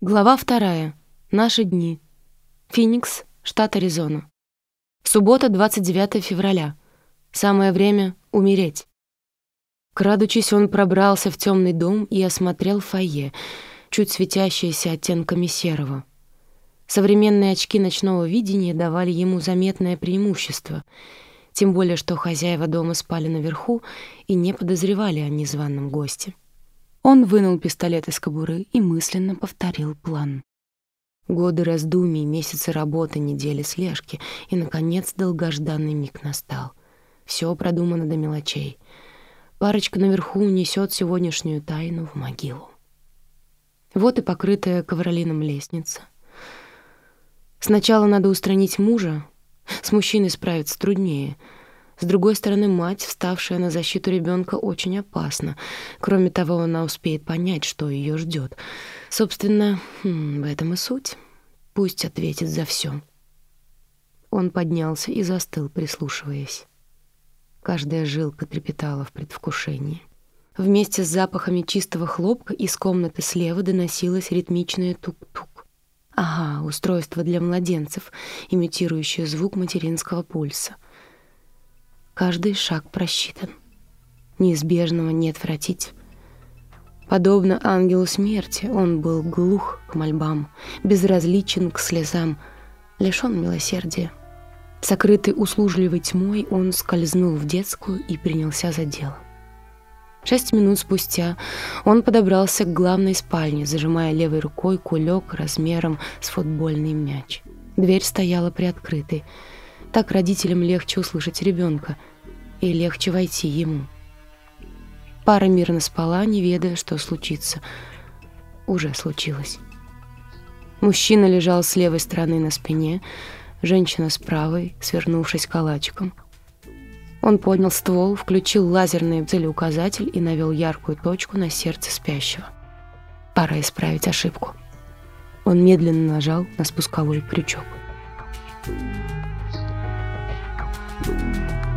Глава вторая. Наши дни. Феникс, штат Аризона. Суббота, 29 февраля. Самое время умереть. Крадучись, он пробрался в темный дом и осмотрел фойе, чуть светящееся оттенками серого. Современные очки ночного видения давали ему заметное преимущество, тем более что хозяева дома спали наверху и не подозревали о незваном госте. Он вынул пистолет из кобуры и мысленно повторил план. Годы раздумий, месяцы работы, недели слежки, и, наконец, долгожданный миг настал. Все продумано до мелочей. Парочка наверху унесет сегодняшнюю тайну в могилу. Вот и покрытая ковролином лестница. Сначала надо устранить мужа. С мужчиной справиться труднее — с другой стороны, мать, вставшая на защиту ребенка, очень опасна. Кроме того, она успеет понять, что ее ждет. Собственно, хм, в этом и суть. Пусть ответит за все. Он поднялся и застыл, прислушиваясь. Каждая жилка трепетала в предвкушении. Вместе с запахами чистого хлопка из комнаты слева доносилось ритмичное тук-тук. Ага, устройство для младенцев, имитирующее звук материнского пульса — Каждый шаг просчитан. Неизбежного не отвратить. Подобно ангелу смерти, он был глух к мольбам, безразличен к слезам, лишён милосердия. Сокрытый услужливой тьмой, он скользнул в детскую и принялся за дело. Шесть минут спустя он подобрался к главной спальне, зажимая левой рукой кулек размером с футбольный мяч. Дверь стояла приоткрытой. Так родителям легче услышать ребенка и легче войти ему. Пара мирно спала, не ведая, что случится. Уже случилось. Мужчина лежал с левой стороны на спине, женщина с правой, свернувшись калачиком. Он поднял ствол, включил лазерный целеуказатель и навел яркую точку на сердце спящего. Пора исправить ошибку. Он медленно нажал на спусковой крючок. Thank you.